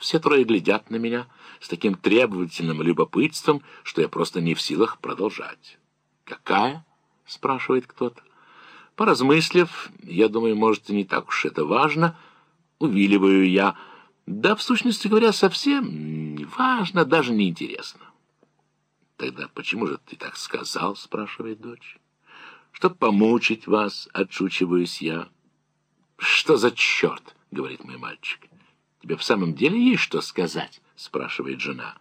Все трое глядят на меня с таким требовательным любопытством, что я просто не в силах продолжать. «Какая?» — спрашивает кто-то. Поразмыслив, я думаю, может, и не так уж это важно, увиливаю я. Да, в сущности говоря, совсем не важно, даже не интересно. «Тогда почему же ты так сказал?» — спрашивает дочь. «Чтоб помучить вас, отшучиваюсь я». «Что за черт?» — говорит мой мальчик. «Тебе в самом деле есть что сказать?» — спрашивает жена.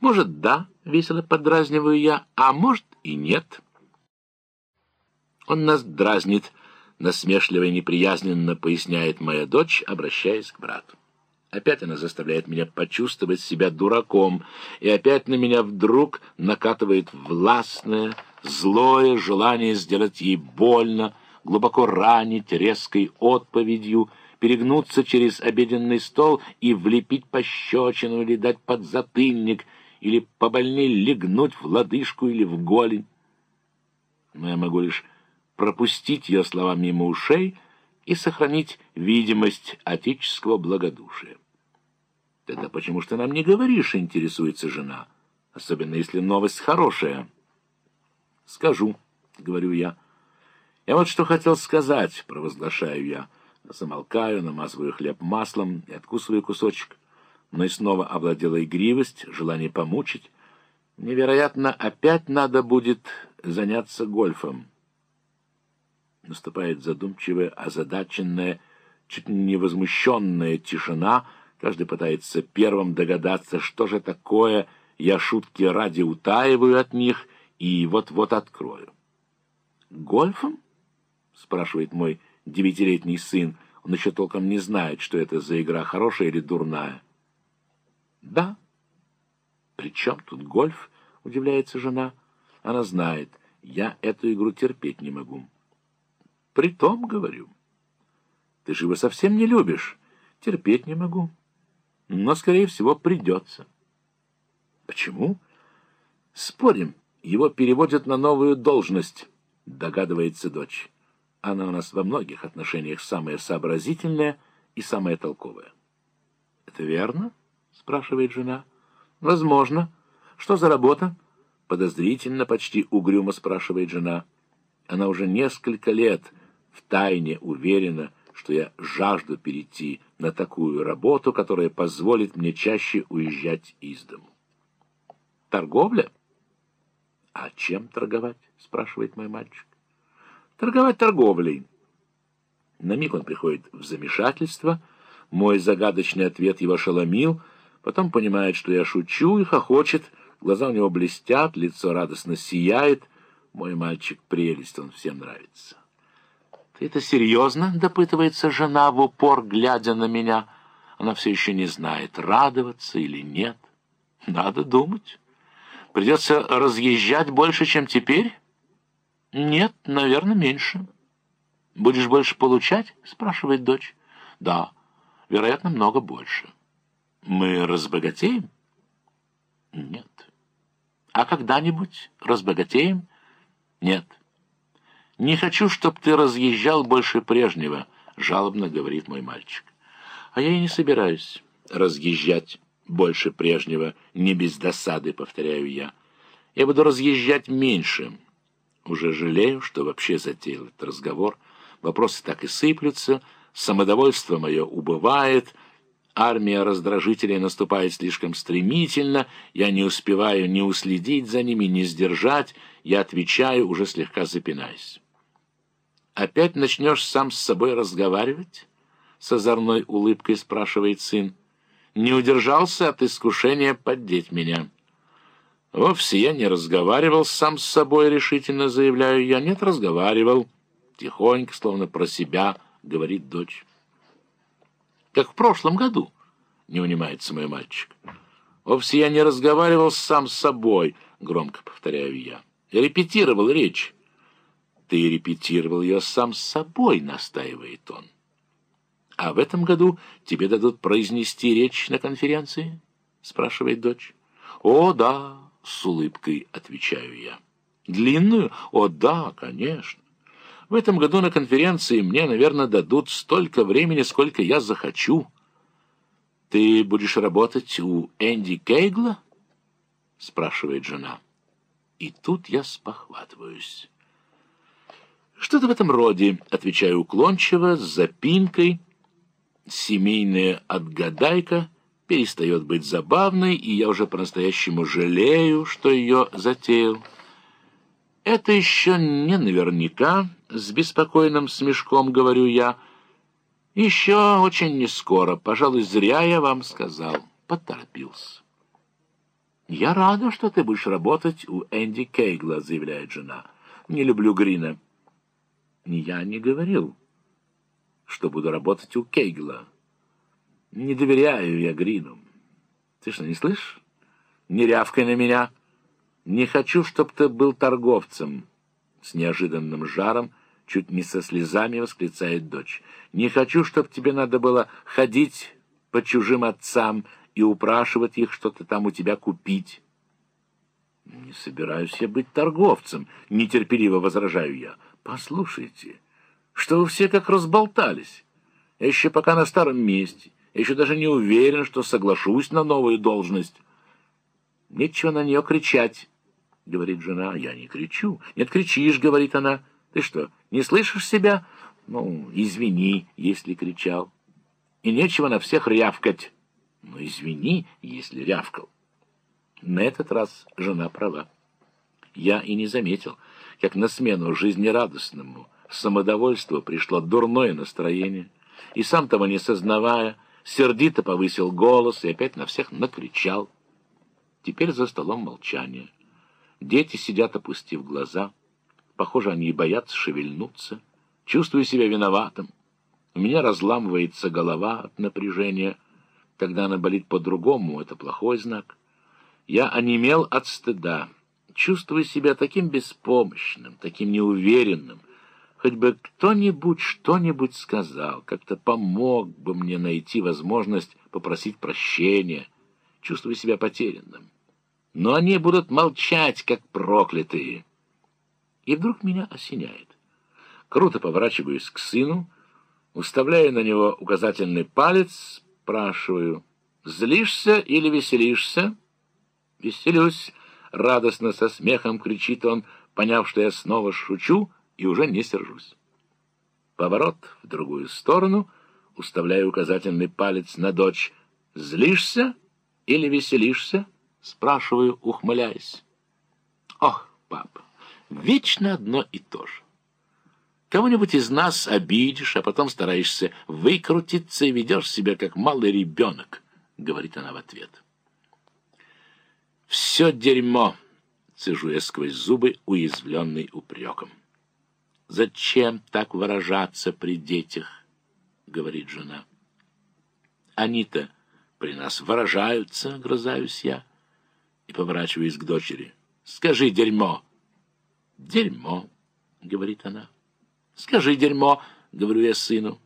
«Может, да», — весело подразниваю я, — «а может и нет». Он нас дразнит, насмешливо и неприязненно поясняет моя дочь, обращаясь к брату. Опять она заставляет меня почувствовать себя дураком, и опять на меня вдруг накатывает властное, злое желание сделать ей больно, глубоко ранить резкой отповедью, перегнуться через обеденный стол и влепить пощечину или дать подзатыльник, или побольнее легнуть в лодыжку или в голень. Но я могу лишь пропустить ее слова мимо ушей и сохранить видимость отеческого благодушия. «Тогда почему ты нам не говоришь?» — интересуется жена. «Особенно, если новость хорошая». «Скажу», — говорю я. «Я вот что хотел сказать», — провозглашаю я. Замолкаю, намазываю хлеб маслом и откусываю кусочек. Но и снова овладела игривость, желание помучить. Невероятно, опять надо будет заняться гольфом. Наступает задумчивая, озадаченная, чуть не возмущенная тишина. Каждый пытается первым догадаться, что же такое. Я шутки ради утаиваю от них и вот-вот открою. «Гольфом?» — спрашивает мой девятилетний сын. Он еще толком не знает, что это за игра, хорошая или дурная. «Да». «При чем тут гольф?» — удивляется жена. Она знает, я эту игру терпеть не могу. Притом, говорю, ты же его совсем не любишь. Терпеть не могу. Но, скорее всего, придется. Почему? Спорим, его переводят на новую должность, догадывается дочь. Она у нас во многих отношениях самая сообразительная и самая толковая. Это верно? спрашивает жена. Возможно. Что за работа? Подозрительно, почти угрюмо спрашивает жена. Она уже несколько лет втайне уверена, что я жажду перейти на такую работу, которая позволит мне чаще уезжать из дому. Торговля? А чем торговать? спрашивает мой мальчик. Торговать торговлей. На миг он приходит в замешательство. Мой загадочный ответ его ошеломил. Потом понимает, что я шучу и хохочет. Глаза у него блестят, лицо радостно сияет. Мой мальчик прелесть, он всем нравится. «Ты это серьезно?» — допытывается жена в упор, глядя на меня. Она все еще не знает, радоваться или нет. Надо думать. Придется разъезжать больше, чем теперь? Нет, наверное, меньше. Будешь больше получать? Спрашивает дочь. Да, вероятно, много больше. Мы разбогатеем? Нет. А когда-нибудь разбогатеем? Нет. «Не хочу, чтоб ты разъезжал больше прежнего», — жалобно говорит мой мальчик. «А я и не собираюсь разъезжать больше прежнего, не без досады», — повторяю я. «Я буду разъезжать меньше». Уже жалею, что вообще затеял этот разговор. Вопросы так и сыплются, самодовольство мое убывает, армия раздражителей наступает слишком стремительно, я не успеваю ни уследить за ними, ни сдержать, я отвечаю, уже слегка запинаясь. «Опять начнешь сам с собой разговаривать?» — с озорной улыбкой спрашивает сын. «Не удержался от искушения поддеть меня». «Вовсе я не разговаривал сам с собой», — решительно заявляю я. «Нет, разговаривал». Тихонько, словно про себя, говорит дочь. «Как в прошлом году», — не унимается мой мальчик. «Вовсе я не разговаривал сам с собой», — громко повторяю я. «Я репетировал речь». Ты репетировал ее сам с собой, настаивает он. А в этом году тебе дадут произнести речь на конференции? Спрашивает дочь. О, да, с улыбкой отвечаю я. Длинную? О, да, конечно. В этом году на конференции мне, наверное, дадут столько времени, сколько я захочу. «Ты будешь работать у Энди Кейгла?» — спрашивает жена. И тут я спохватываюсь. «Что-то в этом роде», — отвечаю уклончиво, с запинкой. Семейная отгадайка перестает быть забавной, и я уже по-настоящему жалею, что ее затеял. Это еще не наверняка, с беспокойным смешком говорю я. Еще очень не скоро, пожалуй, зря я вам сказал. Поторопился. «Я рада, что ты будешь работать у Энди Кейгла», — заявляет жена. «Не люблю Грина». «Я не говорил, что буду работать у Кейгла. Не доверяю я Грину. Ты что, не слышишь? Не рявкай на меня. Не хочу, чтоб ты был торговцем». С неожиданным жаром, чуть не со слезами восклицает дочь. «Не хочу, чтоб тебе надо было ходить по чужим отцам и упрашивать их что-то там у тебя купить. «Не собираюсь я быть торговцем», — нетерпеливо возражаю я. «Послушайте, что вы все как разболтались. Я еще пока на старом месте, я еще даже не уверен, что соглашусь на новую должность». «Нечего на нее кричать», — говорит жена. «Я не кричу». «Нет, кричишь», — говорит она. «Ты что, не слышишь себя?» «Ну, извини, если кричал. И нечего на всех рявкать». Но извини, если рявкал. На этот раз жена права. Я и не заметил, как на смену жизнерадостному самодовольству пришло дурное настроение, и сам того не сознавая, сердито повысил голос и опять на всех накричал. Теперь за столом молчание. Дети сидят, опустив глаза. Похоже, они боятся шевельнуться. Чувствую себя виноватым. У меня разламывается голова от напряжения — когда она болит по-другому, это плохой знак. Я онемел от стыда, чувствую себя таким беспомощным, таким неуверенным. Хоть бы кто-нибудь что-нибудь сказал, как-то помог бы мне найти возможность попросить прощения. Чувствую себя потерянным. Но они будут молчать, как проклятые. И вдруг меня осеняет. Круто поворачиваюсь к сыну, уставляю на него указательный палец, спрашиваю, злишься или веселишься? Веселюсь, радостно со смехом кричит он, поняв, что я снова шучу и уже не сержусь. Поворот в другую сторону, уставляю указательный палец на дочь. Злишься или веселишься? Спрашиваю, ухмыляясь. Ох, папа, вечно одно и то же. Кого-нибудь из нас обидишь, а потом стараешься выкрутиться и ведешь себя как малый ребенок, — говорит она в ответ. «Все дерьмо!» — цежу я сквозь зубы, уязвленный упреком. «Зачем так выражаться при детях?» — говорит жена. «Они-то при нас выражаются», — грызаюсь я, и поворачиваюсь к дочери. «Скажи дерьмо!» «Дерьмо!» — говорит она. «Скажи, дерьмо!» — говорю я сыну.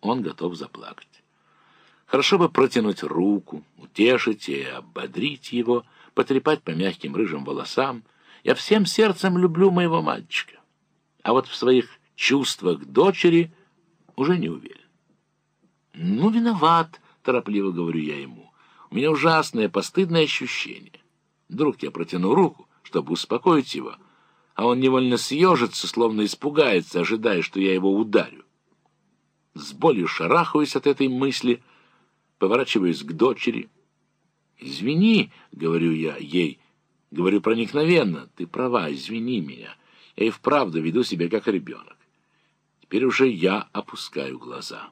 Он готов заплакать. Хорошо бы протянуть руку, утешить и ободрить его, потрепать по мягким рыжим волосам. Я всем сердцем люблю моего мальчика. А вот в своих чувствах дочери уже не уверен. «Ну, виноват», — торопливо говорю я ему. «У меня ужасное постыдное ощущение. Вдруг я протяну руку, чтобы успокоить его» а он невольно съежится, словно испугается, ожидая, что я его ударю. С болью шарахаюсь от этой мысли, поворачиваюсь к дочери. «Извини», — говорю я ей, говорю проникновенно, «ты права, извини меня, я и вправду веду себя как ребенок». Теперь уже я опускаю глаза.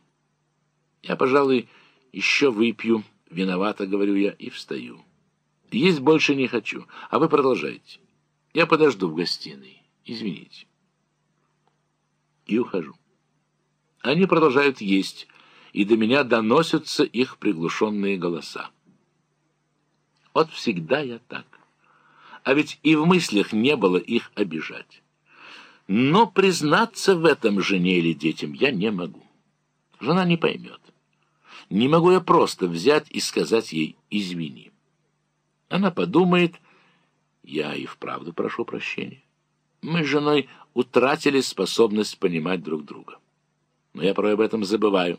Я, пожалуй, еще выпью, виновато, говорю я, и встаю. Есть больше не хочу, а вы продолжайте. Я подожду в гостиной. Извините. И ухожу. Они продолжают есть, и до меня доносятся их приглушенные голоса. Вот всегда я так. А ведь и в мыслях не было их обижать. Но признаться в этом жене или детям я не могу. Жена не поймет. Не могу я просто взять и сказать ей «извини». Она подумает я и вправду прошу прощения. Мы с женой утратили способность понимать друг друга. Но я порой об этом забываю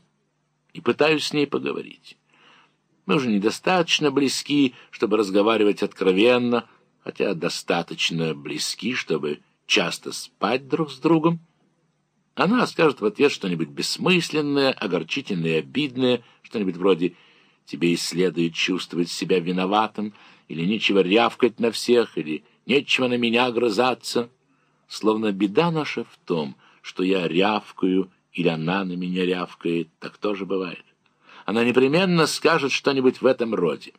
и пытаюсь с ней поговорить. Мы уже недостаточно близки, чтобы разговаривать откровенно, хотя достаточно близки, чтобы часто спать друг с другом. Она скажет в ответ что-нибудь бессмысленное, огорчительное обидное, что-нибудь вроде «тебе и следует чувствовать себя виноватым», или «нечего рявкать на всех», или «нечего на меня огрызаться». Словно беда наша в том, что я рявкаю, или она на меня рявкает, так тоже бывает. Она непременно скажет что-нибудь в этом роде.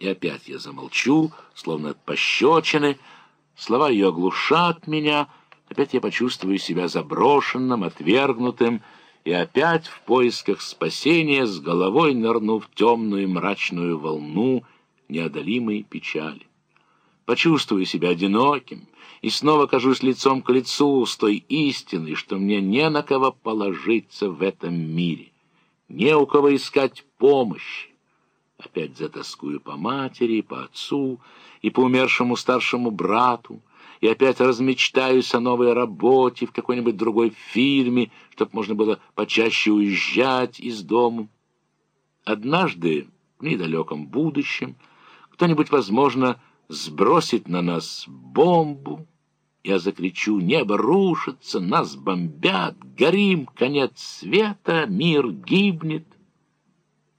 И опять я замолчу, словно от пощечины, слова ее оглушат меня, опять я почувствую себя заброшенным, отвергнутым, и опять в поисках спасения с головой нырну в темную мрачную волну неодолимой печали. Почувствую себя одиноким, и снова кажусь лицом к лицу с той истиной, что мне не на кого положиться в этом мире, не у кого искать помощи. Опять затаскую по матери, по отцу и по умершему старшему брату, и опять размечтаюсь о новой работе в какой-нибудь другой фирме, чтобы можно было почаще уезжать из дому. Однажды, в недалеком будущем, кто-нибудь, возможно, сбросит на нас бомбу. Я закричу, небо рушится, нас бомбят, горим, конец света, мир гибнет.